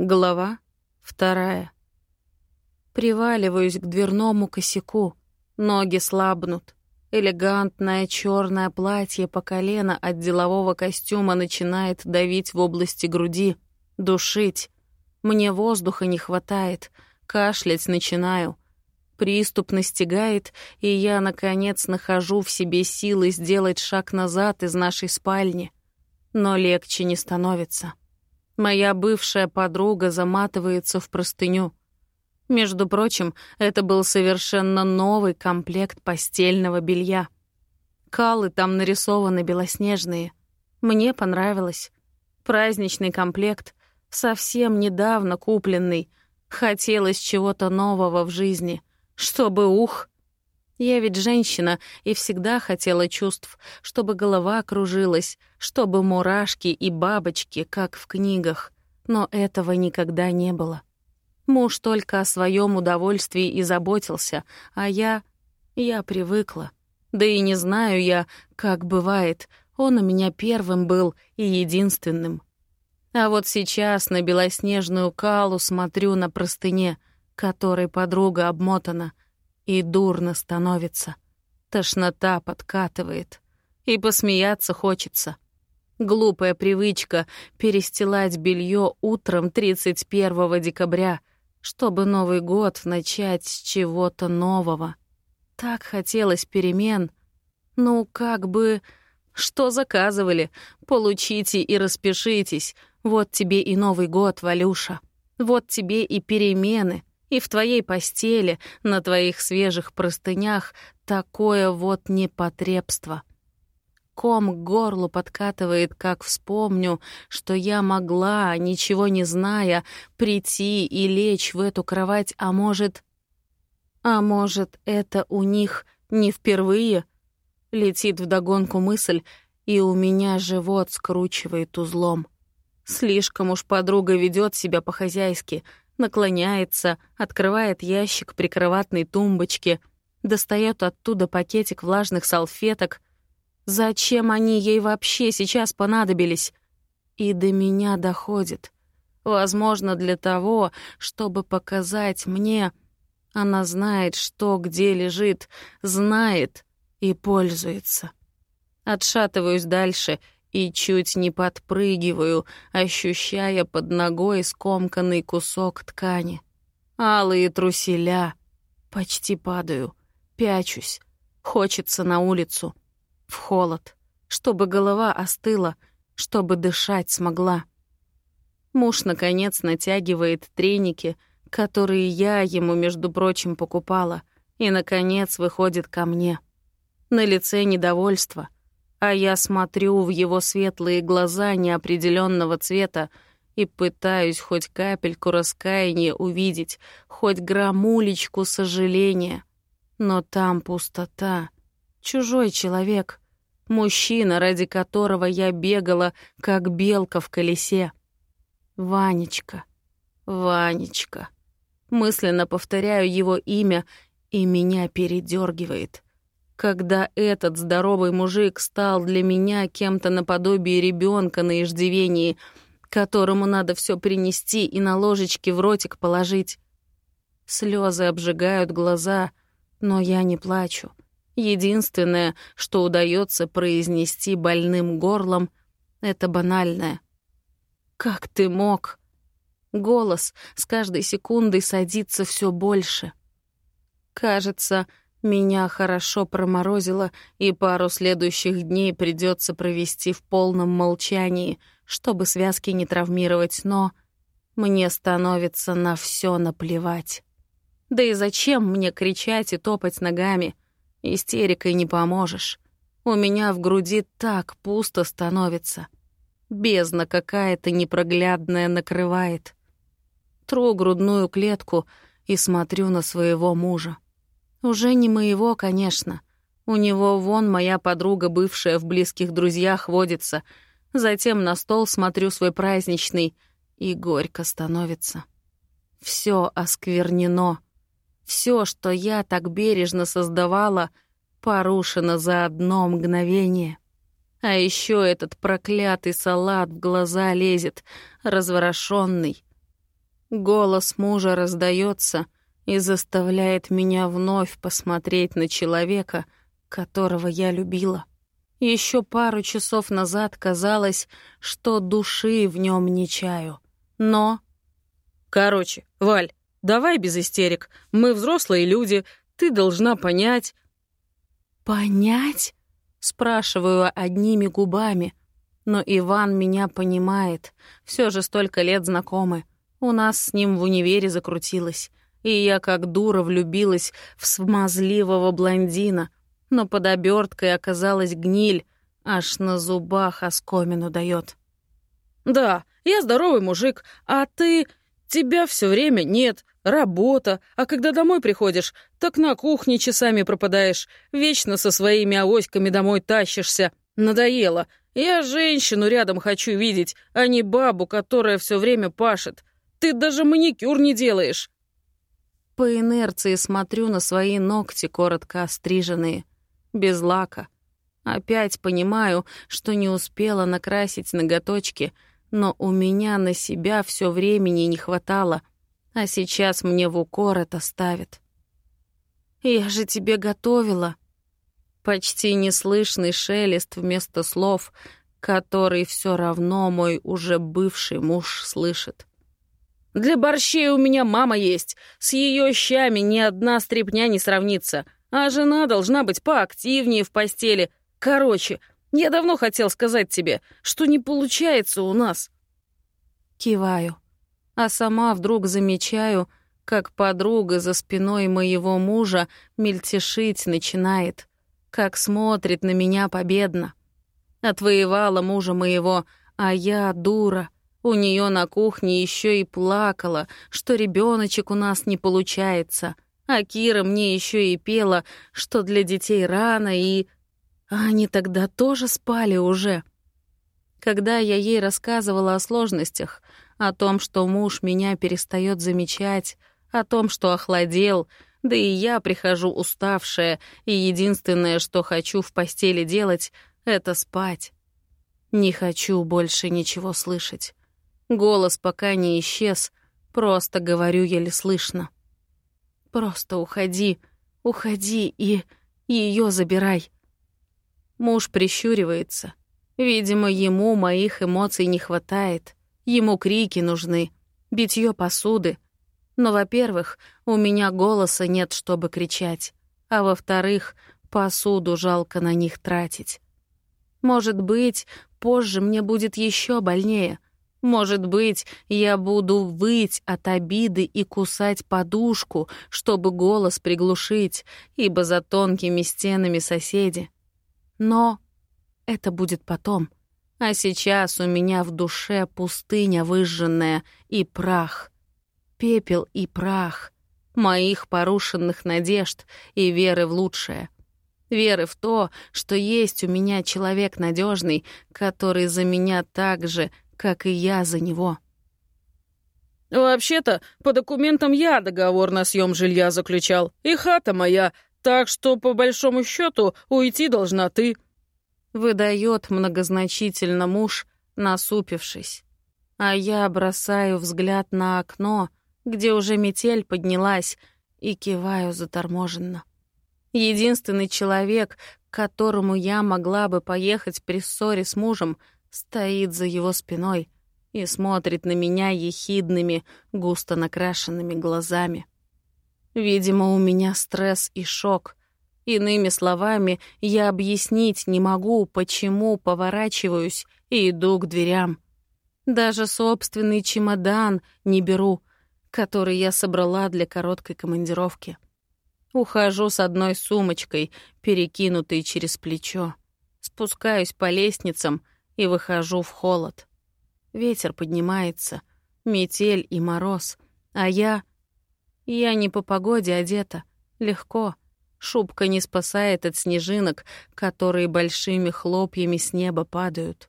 Глава вторая. Приваливаюсь к дверному косяку. Ноги слабнут. Элегантное черное платье по колено от делового костюма начинает давить в области груди, душить. Мне воздуха не хватает, кашлять начинаю. Приступ настигает, и я, наконец, нахожу в себе силы сделать шаг назад из нашей спальни. Но легче не становится. Моя бывшая подруга заматывается в простыню. Между прочим, это был совершенно новый комплект постельного белья. Калы там нарисованы белоснежные. Мне понравилось. Праздничный комплект, совсем недавно купленный. Хотелось чего-то нового в жизни. Чтобы ух! Я ведь женщина и всегда хотела чувств, чтобы голова кружилась, чтобы мурашки и бабочки, как в книгах. Но этого никогда не было. Муж только о своем удовольствии и заботился, а я... я привыкла. Да и не знаю я, как бывает, он у меня первым был и единственным. А вот сейчас на белоснежную калу смотрю на простыне, которой подруга обмотана — и дурно становится. Тошнота подкатывает. И посмеяться хочется. Глупая привычка перестилать белье утром 31 декабря, чтобы Новый год начать с чего-то нового. Так хотелось перемен. Ну, как бы... Что заказывали? Получите и распишитесь. Вот тебе и Новый год, Валюша. Вот тебе и перемены. И в твоей постели, на твоих свежих простынях такое вот непотребство. Ком к горлу подкатывает, как вспомню, что я могла, ничего не зная, прийти и лечь в эту кровать, а может... А может, это у них не впервые? Летит вдогонку мысль, и у меня живот скручивает узлом. Слишком уж подруга ведет себя по-хозяйски — наклоняется, открывает ящик прикроватной тумбочки, достает оттуда пакетик влажных салфеток. Зачем они ей вообще сейчас понадобились? И до меня доходит. Возможно, для того, чтобы показать мне... Она знает, что где лежит, знает и пользуется. Отшатываюсь дальше — и чуть не подпрыгиваю, ощущая под ногой скомканный кусок ткани. Алые труселя. Почти падаю, пячусь. Хочется на улицу. В холод. Чтобы голова остыла, чтобы дышать смогла. Муж, наконец, натягивает треники, которые я ему, между прочим, покупала, и, наконец, выходит ко мне. На лице недовольство — а я смотрю в его светлые глаза неопределенного цвета и пытаюсь хоть капельку раскаяния увидеть, хоть грамулечку сожаления. Но там пустота. Чужой человек. Мужчина, ради которого я бегала, как белка в колесе. Ванечка. Ванечка. Мысленно повторяю его имя, и меня передергивает когда этот здоровый мужик стал для меня кем-то наподобие ребенка на иждивении, которому надо все принести и на ложечке в ротик положить. Слезы обжигают глаза, но я не плачу. Единственное, что удается произнести больным горлом, это банальное. «Как ты мог?» Голос с каждой секундой садится все больше. Кажется, меня хорошо проморозило, и пару следующих дней придется провести в полном молчании, чтобы связки не травмировать, но мне становится на все наплевать. Да и зачем мне кричать и топать ногами? Истерикой не поможешь. У меня в груди так пусто становится. Бездна какая-то непроглядная накрывает. Тру грудную клетку и смотрю на своего мужа. Уже не моего, конечно. У него вон моя подруга, бывшая в близких друзьях, водится. Затем на стол смотрю свой праздничный, и горько становится. Все осквернено. Все, что я так бережно создавала, порушено за одно мгновение. А еще этот проклятый салат в глаза лезет, разворошенный. Голос мужа раздается и заставляет меня вновь посмотреть на человека, которого я любила. Еще пару часов назад казалось, что души в нем не чаю. Но... Короче, Валь, давай без истерик. Мы взрослые люди, ты должна понять... «Понять?» — спрашиваю одними губами. Но Иван меня понимает. Все же столько лет знакомы. У нас с ним в универе закрутилось. И я как дура влюбилась в смазливого блондина. Но под оберткой оказалась гниль, аж на зубах оскомину дает. «Да, я здоровый мужик, а ты... Тебя все время нет, работа, а когда домой приходишь, так на кухне часами пропадаешь, вечно со своими авоськами домой тащишься. Надоело. Я женщину рядом хочу видеть, а не бабу, которая все время пашет. Ты даже маникюр не делаешь. По инерции смотрю на свои ногти, коротко остриженные, без лака. Опять понимаю, что не успела накрасить ноготочки, но у меня на себя все времени не хватало, а сейчас мне в укор это ставит. «Я же тебе готовила», Почти неслышный шелест вместо слов, который все равно мой уже бывший муж слышит. «Для борщей у меня мама есть. С ее щами ни одна стряпня не сравнится. А жена должна быть поактивнее в постели. Короче, я давно хотел сказать тебе, что не получается у нас». Киваю, а сама вдруг замечаю, как подруга за спиной моего мужа мельтешить начинает как смотрит на меня победно. Отвоевала мужа моего, а я дура. У нее на кухне еще и плакала, что ребеночек у нас не получается. А Кира мне еще и пела, что для детей рано, и... А они тогда тоже спали уже. Когда я ей рассказывала о сложностях, о том, что муж меня перестает замечать, о том, что охладел — да и я прихожу уставшая, и единственное, что хочу в постели делать, — это спать. Не хочу больше ничего слышать. Голос пока не исчез, просто говорю еле слышно. Просто уходи, уходи и ее забирай. Муж прищуривается. Видимо, ему моих эмоций не хватает. Ему крики нужны, битье посуды — но, во-первых, у меня голоса нет, чтобы кричать, а во-вторых, посуду жалко на них тратить. Может быть, позже мне будет еще больнее. Может быть, я буду выть от обиды и кусать подушку, чтобы голос приглушить, ибо за тонкими стенами соседи. Но это будет потом. А сейчас у меня в душе пустыня выжженная и прах — пепел и прах моих порушенных надежд и веры в лучшее. Веры в то, что есть у меня человек надежный, который за меня так же, как и я за него. «Вообще-то, по документам я договор на съем жилья заключал, и хата моя, так что, по большому счету, уйти должна ты», — выдает многозначительно муж, насупившись. А я бросаю взгляд на окно, где уже метель поднялась, и киваю заторможенно. Единственный человек, к которому я могла бы поехать при ссоре с мужем, стоит за его спиной и смотрит на меня ехидными, густо накрашенными глазами. Видимо, у меня стресс и шок. Иными словами, я объяснить не могу, почему поворачиваюсь и иду к дверям. Даже собственный чемодан не беру — который я собрала для короткой командировки. Ухожу с одной сумочкой, перекинутой через плечо. Спускаюсь по лестницам и выхожу в холод. Ветер поднимается, метель и мороз, а я... Я не по погоде одета, легко. Шубка не спасает от снежинок, которые большими хлопьями с неба падают.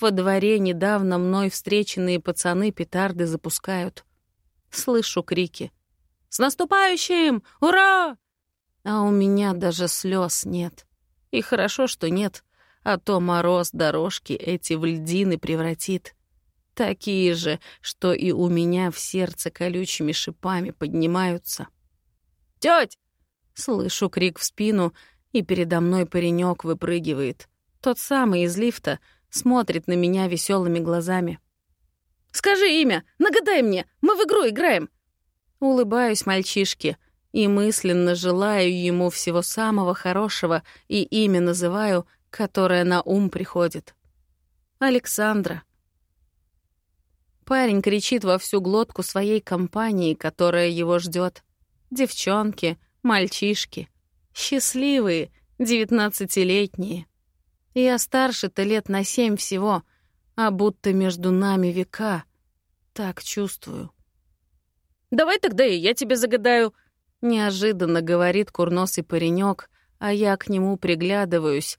Во дворе недавно мной встреченные пацаны петарды запускают — Слышу крики. «С наступающим! Ура!» А у меня даже слез нет. И хорошо, что нет, а то мороз дорожки эти в льдины превратит. Такие же, что и у меня в сердце колючими шипами поднимаются. «Тёть!» Слышу крик в спину, и передо мной паренек выпрыгивает. Тот самый из лифта смотрит на меня веселыми глазами. «Скажи имя! Нагадай мне! Мы в игру играем!» Улыбаюсь мальчишке и мысленно желаю ему всего самого хорошего и имя называю, которое на ум приходит. Александра. Парень кричит во всю глотку своей компании, которая его ждет. Девчонки, мальчишки. Счастливые, девятнадцатилетние. Я старше-то лет на семь всего, а будто между нами века. Так чувствую. «Давай тогда и я тебе загадаю», — неожиданно говорит курносый паренек, а я к нему приглядываюсь.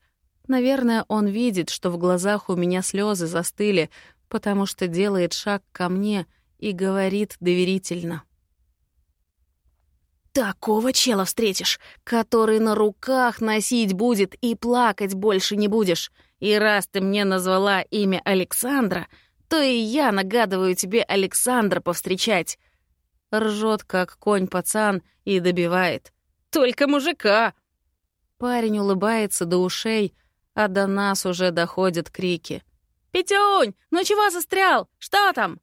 Наверное, он видит, что в глазах у меня слезы застыли, потому что делает шаг ко мне и говорит доверительно. «Такого чела встретишь, который на руках носить будет и плакать больше не будешь. И раз ты мне назвала имя Александра, то и я нагадываю тебе Александра повстречать». Ржет, как конь пацан, и добивает. «Только мужика!» Парень улыбается до ушей, а до нас уже доходят крики. «Петюнь, ну чего застрял? Что там?»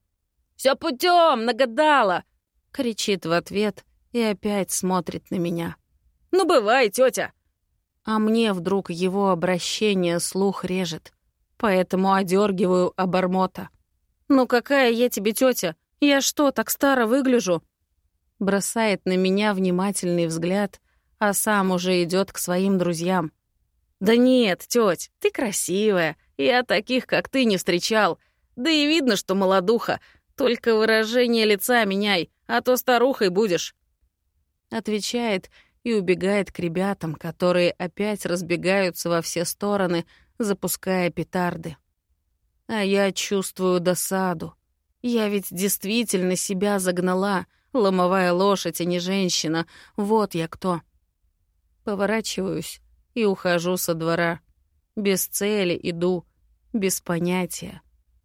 «Все путем, нагадала!» — кричит в ответ и опять смотрит на меня. «Ну, бывай, тетя!» А мне вдруг его обращение слух режет, поэтому одергиваю обормота. «Ну какая я тебе тетя? Я что, так старо выгляжу?» Бросает на меня внимательный взгляд, а сам уже идет к своим друзьям. «Да нет, теть, ты красивая. Я таких, как ты, не встречал. Да и видно, что молодуха. Только выражение лица меняй, а то старухой будешь». Отвечает и убегает к ребятам, которые опять разбегаются во все стороны, запуская петарды. А я чувствую досаду. Я ведь действительно себя загнала, ломовая лошадь, а не женщина. Вот я кто. Поворачиваюсь и ухожу со двора. Без цели иду, без понятия.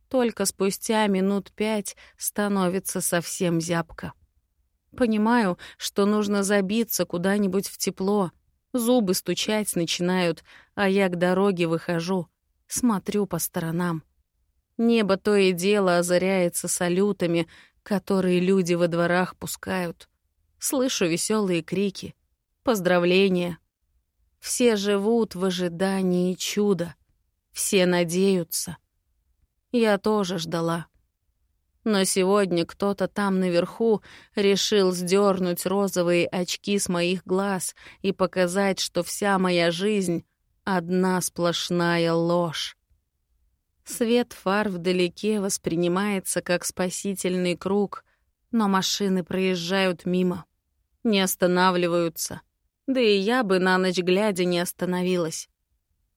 Только спустя минут пять становится совсем зябко. Понимаю, что нужно забиться куда-нибудь в тепло. Зубы стучать начинают, а я к дороге выхожу. Смотрю по сторонам. Небо то и дело озаряется салютами, которые люди во дворах пускают. Слышу веселые крики, поздравления. Все живут в ожидании чуда. Все надеются. Я тоже ждала. Но сегодня кто-то там наверху решил сдернуть розовые очки с моих глаз и показать, что вся моя жизнь — одна сплошная ложь. Свет фар вдалеке воспринимается как спасительный круг, но машины проезжают мимо, не останавливаются. Да и я бы на ночь глядя не остановилась.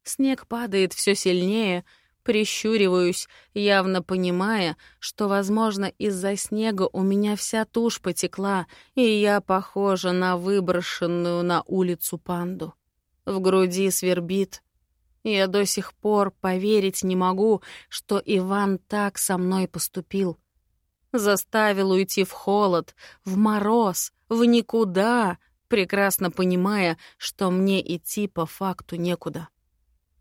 Снег падает все сильнее — Прищуриваюсь, явно понимая, что, возможно, из-за снега у меня вся тушь потекла, и я похожа на выброшенную на улицу панду. В груди свербит. Я до сих пор поверить не могу, что Иван так со мной поступил. Заставил уйти в холод, в мороз, в никуда, прекрасно понимая, что мне идти по факту некуда.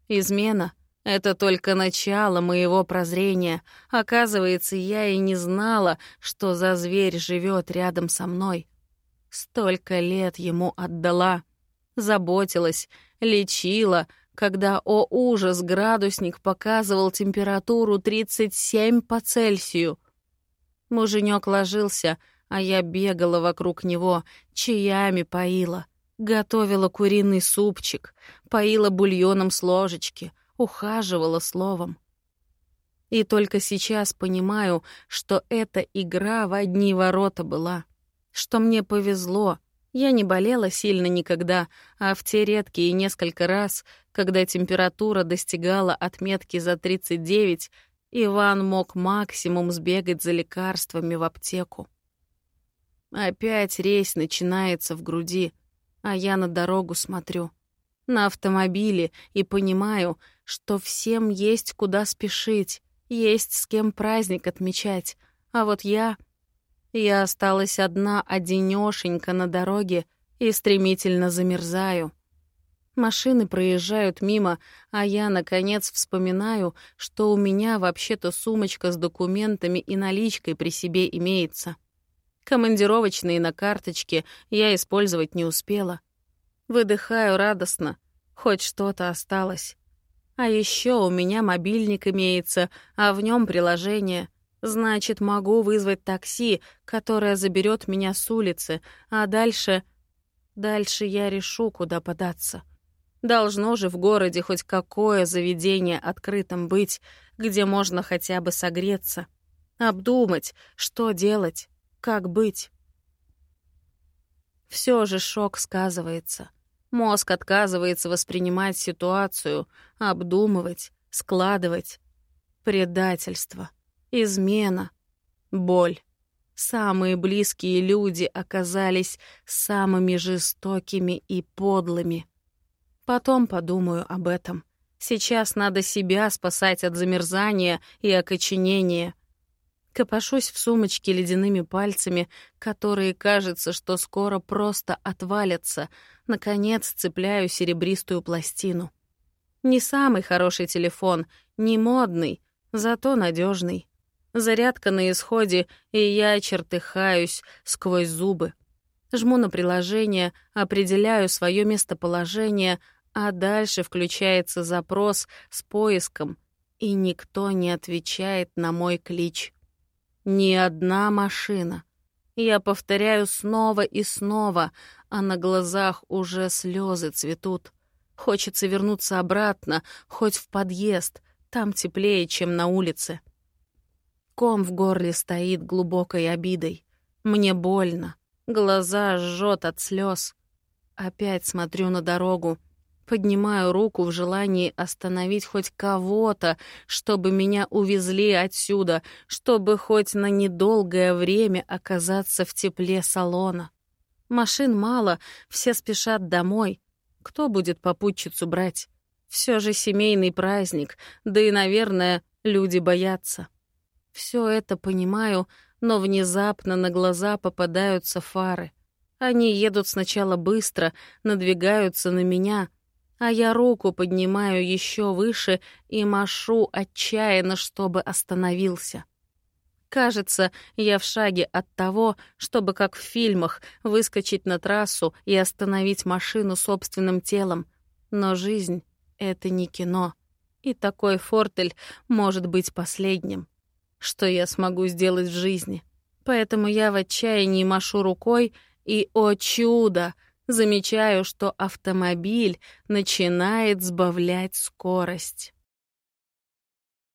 Измена — это только начало моего прозрения. Оказывается, я и не знала, что за зверь живет рядом со мной. Столько лет ему отдала. Заботилась, лечила, когда, о ужас, градусник показывал температуру 37 по Цельсию. Муженек ложился, а я бегала вокруг него, чаями поила. Готовила куриный супчик, поила бульоном с ложечки — ухаживала словом. И только сейчас понимаю, что эта игра в одни ворота была, что мне повезло. Я не болела сильно никогда, а в те редкие несколько раз, когда температура достигала отметки за 39, Иван мог максимум сбегать за лекарствами в аптеку. Опять рейс начинается в груди, а я на дорогу смотрю. На автомобиле и понимаю, что всем есть куда спешить, Есть с кем праздник отмечать. А вот я... Я осталась одна, одинёшенька на дороге и стремительно замерзаю. Машины проезжают мимо, а я, наконец, вспоминаю, что у меня вообще-то сумочка с документами и наличкой при себе имеется. Командировочные на карточке я использовать не успела. Выдыхаю радостно, хоть что-то осталось. А еще у меня мобильник имеется, а в нем приложение. Значит, могу вызвать такси, которое заберет меня с улицы, а дальше... Дальше я решу, куда податься. Должно же в городе хоть какое заведение открытым быть, где можно хотя бы согреться. Обдумать, что делать, как быть. Все же шок сказывается. Мозг отказывается воспринимать ситуацию, обдумывать, складывать. Предательство, измена, боль. Самые близкие люди оказались самыми жестокими и подлыми. Потом подумаю об этом. Сейчас надо себя спасать от замерзания и окоченения. Копошусь в сумочке ледяными пальцами, которые, кажется, что скоро просто отвалятся. Наконец цепляю серебристую пластину. Не самый хороший телефон, не модный, зато надежный. Зарядка на исходе, и я чертыхаюсь сквозь зубы. Жму на приложение, определяю свое местоположение — а дальше включается запрос с поиском, и никто не отвечает на мой клич. Ни одна машина. Я повторяю снова и снова, а на глазах уже слезы цветут. Хочется вернуться обратно, хоть в подъезд, там теплее, чем на улице. Ком в горле стоит глубокой обидой. Мне больно, глаза жжет от слез. Опять смотрю на дорогу, Поднимаю руку в желании остановить хоть кого-то, чтобы меня увезли отсюда, чтобы хоть на недолгое время оказаться в тепле салона. Машин мало, все спешат домой. Кто будет попутчицу брать? Все же семейный праздник, да и, наверное, люди боятся. Все это понимаю, но внезапно на глаза попадаются фары. Они едут сначала быстро, надвигаются на меня — а я руку поднимаю еще выше и машу отчаянно, чтобы остановился. Кажется, я в шаге от того, чтобы, как в фильмах, выскочить на трассу и остановить машину собственным телом. Но жизнь — это не кино, и такой фортель может быть последним. Что я смогу сделать в жизни? Поэтому я в отчаянии машу рукой, и, о чудо, замечаю, что автомобиль начинает сбавлять скорость.